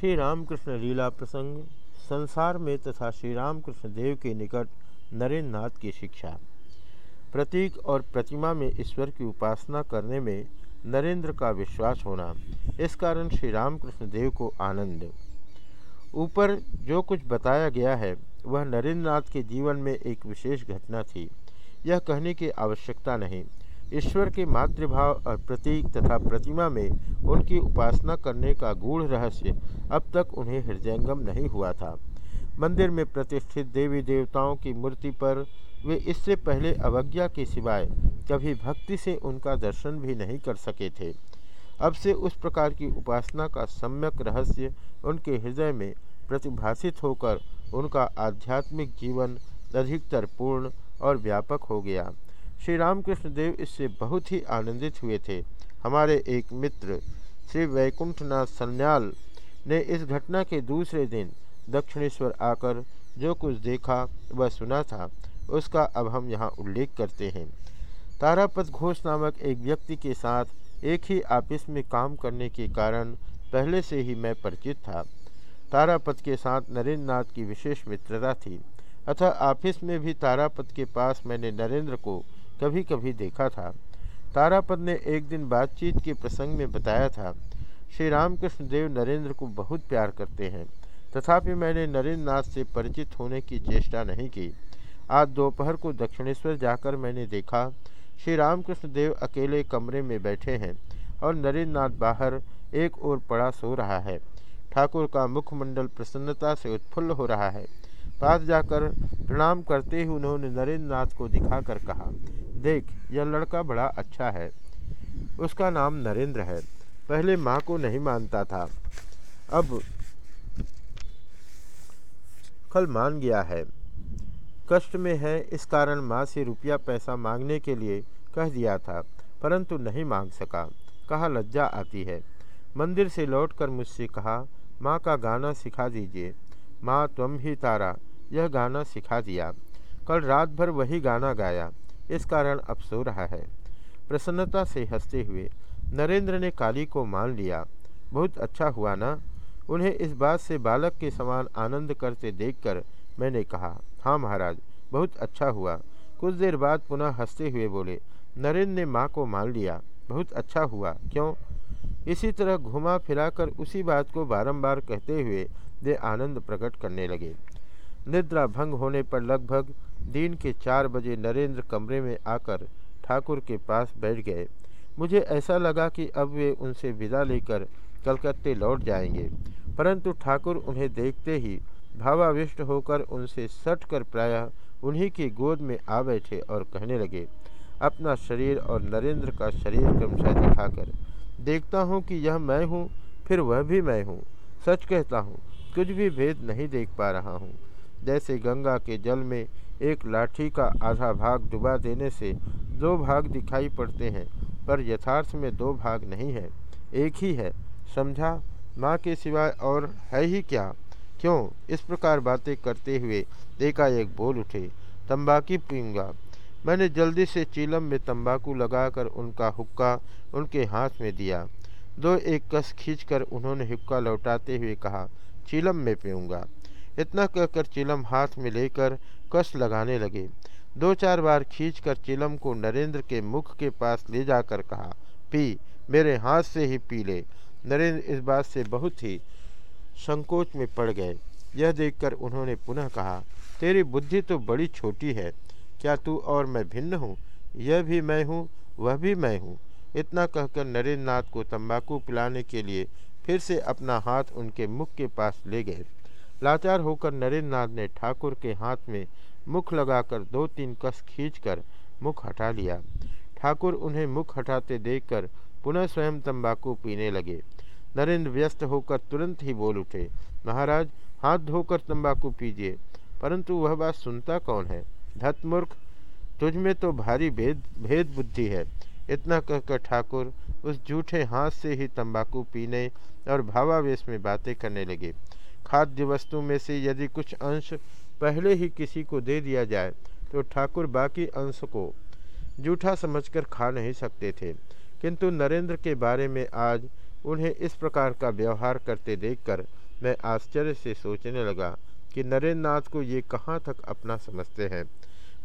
श्री रामकृष्ण लीला प्रसंग, संसार में तथा श्री रामकृष्ण देव के निकट नरेंद्र नाथ की शिक्षा। प्रतीक और प्रतिमा में ईश्वर की उपासना करने में नरेंद्र का विश्वास होना, इस कारण श्री रामकृष्ण देव को आनंद। ऊपर जो कुछ बताया गया है, वह नरेंद्र नाथ के जीवन में एक विशेष घटना थी। यह कहने की आवश्यकता नहीं। ईश्वर के मातृभाव और प्रतीक तथा प्रतिमा में उनकी उपासना करने का गूढ़ रहस्य अब तक उन्हें हृदयंगम नहीं हुआ था। मंदिर में प्रतिष्ठित देवी देवताओं की मूर्ति पर वे इससे पहले अवज्ञा के सिवाय कभी भक्ति से उनका दर्शन भी नहीं कर सके थे। अब से उस प्रकार की उपासना का सम्यक रहस्य उनके हृदय में प्रतिभाषित होकर उनका आध्यात्मिक जीवन अधिकतर पूर्ण और व्यापक हो गया। श्री रामकृष्ण देव इससे बहुत ही आनंदित हुए थे। हमारे एक मित्र, श्री वैकुंठनाथ सन्याल, ने इस घटना के दूसरे दिन दक्षिणेश्वर आकर जो कुछ देखा व सुना था। उसका अब हम यहाँ उल्लेख करते हैं। तारापत घोष नामक एक व्यक्ति के साथ एक ही ऑफ़िस में काम करने के कारण पहले से ही मैं परिचित था। तारापत के साथ नरेंद्र नाथ की विशेष मित्रता थी। अतः ऑफ़िस में भी तारापत के पास मैंने नरेंद्र को कभी कभी देखा था। तारापद ने एक दिन बातचीत के प्रसंग में बताया था, श्री रामकृष्ण देव नरेंद्र को बहुत प्यार करते हैं। तथापि मैंने नरेंद्र नाथ से परिचित होने की चेष्टा नहीं की। आज दोपहर को दक्षिणेश्वर जाकर मैंने देखा, श्री रामकृष्ण देव अकेले कमरे में बैठे हैं और नरेंद्र नाथ बाहर एक ओर पड़ा सो रहा है। ठाकुर का मुखमंडल प्रसन्नता से उत्फुल्ल हो रहा है। पास जाकर प्रणाम करते ही उन्होंने नरेंद्र नाथ को दिखाकर कहा देख, यह लड़का बड़ा अच्छा है। उसका नाम नरेंद्र है। पहले माँ को नहीं मानता था। अब कल मान गया है। कष्ट में है, इस कारण माँ से रुपया पैसा मांगने के लिए कह दिया था, परंतु नहीं मांग सका। कहा, लज्जा आती है। मंदिर से लौटकर मुझसे कहा, माँ का गाना सिखा दीजिए। माँ, तुम ही तारा। यह गाना सिखा दिया। कल रात भर वही गाना गाया। इस कारण अब सो रहा है। प्रसन्नता से हँसते हुए नरेंद्र ने काली को मान लिया। बहुत अच्छा हुआ ना? उन्हें इस बात से बालक के समान आनंद करते देखकर मैंने कहा हाँ महाराज, बहुत अच्छा हुआ। कुछ देर बाद पुनः हँसते हुए बोले, नरेंद्र ने माँ को मान लिया। बहुत अच्छा हुआ। क्यों? इसी तरह घुमा फिराकर उसी बात को बारंबार कहते हुए वे आनंद प्रकट करने लगे। निद्रा भंग होने पर लगभग दिन के चार बजे नरेंद्र कमरे में आकर ठाकुर के पास बैठ गए। मुझे ऐसा लगा कि अब वे उनसे विदा लेकर कलकत्ते लौट जाएँगे, परंतु ठाकुर उन्हें देखते ही भावाविष्ट होकर उनसे सट कर प्रायः उन्हीं की गोद में आ बैठे और कहने लगे, अपना शरीर और नरेंद्र का शरीर क्रमशः दिखाकर। देखता हूँ कि यह मैं हूँ, फिर वह भी मैं हूँ। सच कहता हूँ, कुछ भी भेद नहीं देख पा रहा हूँ। जैसे गंगा के जल में एक लाठी का आधा भाग डुबा देने से दो भाग दिखाई पड़ते हैं, पर यथार्थ में दो भाग नहीं है। एक ही है। समझा? माँ के सिवाय और है ही क्या? क्यों? इस प्रकार बातें करते हुए एकाएक बोल उठे। तंबाकू पीऊँगा। मैंने जल्दी से चीलम में तंबाकू लगाकर उनका हुक्का उनके हाथ में दिया। दो एक कस खींचकर उन्होंने हुक्का लौटाते हुए कहा, चीलम में पीऊँगा। इतना कहकर चिलम हाथ में लेकर कस लगाने लगे। दो चार बार खींचकर चिलम को नरेंद्र के मुख के पास ले जाकर कहा, पी, मेरे हाथ से ही पी ले। नरेंद्र इस बात से बहुत ही संकोच में पड़ गए। यह देखकर उन्होंने पुनः कहा, तेरी बुद्धि तो बड़ी छोटी है। क्या तू और मैं भिन्न हूँ? यह भी मैं हूँ, वह भी मैं हूँ। इतना कहकर नरेंद्र नाथ को तंबाकू पिलाने के लिए फिर से अपना हाथ उनके मुख के पास ले गए। लाचार होकर नरेंद्र नाथ ने ठाकुर के हाथ में मुख लगाकर दो तीन कस खींचकर मुख हटा लिया। ठाकुर उन्हें मुख हटाते देखकर पुनः स्वयं तंबाकू पीने लगे। नरेंद्र व्यस्त होकर तुरंत ही बोल उठे, महाराज, हाथ धोकर तंबाकू पीजिए, परंतु वह बात सुनता कौन है? धतमूर्ख तुझ में तो भारी भेद भेद बुद्धि है। इतना कहकर ठाकुर उस जूठे हाथ से ही तंबाकू पीने और भावावेश में बातें करने लगे। खाद्य वस्तु में से यदि कुछ अंश पहले ही किसी को दे दिया जाए तो ठाकुर बाकी अंश को जूठा समझकर खा नहीं सकते थे। किंतु नरेंद्र के बारे में आज उन्हें इस प्रकार का व्यवहार करते देखकर मैं आश्चर्य से सोचने लगा कि नरेंद्र नाथ को ये कहाँ तक अपना समझते हैं।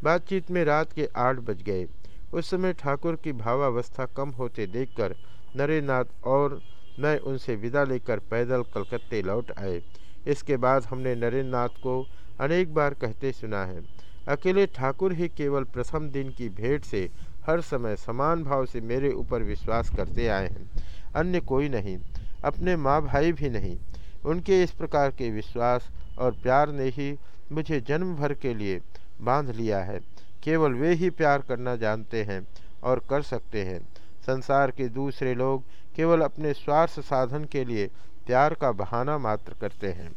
बातचीत में रात के आठ बज गए। उस समय ठाकुर की भावावस्था कम होते देखकर नरेंद्र नाथ और मैं उनसे विदा लेकर पैदल कलकत्ते लौट आए। इसके बाद हमने नरेंद्र को अनेक बार कहते सुना है, अकेले ठाकुर ही केवल प्रथम दिन की भेंट से हर समय समान भाव से मेरे ऊपर विश्वास करते आए हैं, अन्य कोई नहीं, अपने माँ भाई भी नहीं। उनके इस प्रकार के विश्वास और प्यार ने ही मुझे जन्म भर के लिए बाँध लिया है। केवल वे ही प्यार करना जानते हैं और कर सकते हैं। संसार के दूसरे लोग केवल अपने स्वार्थ साधन के लिए प्यार का बहाना मात्र करते हैं।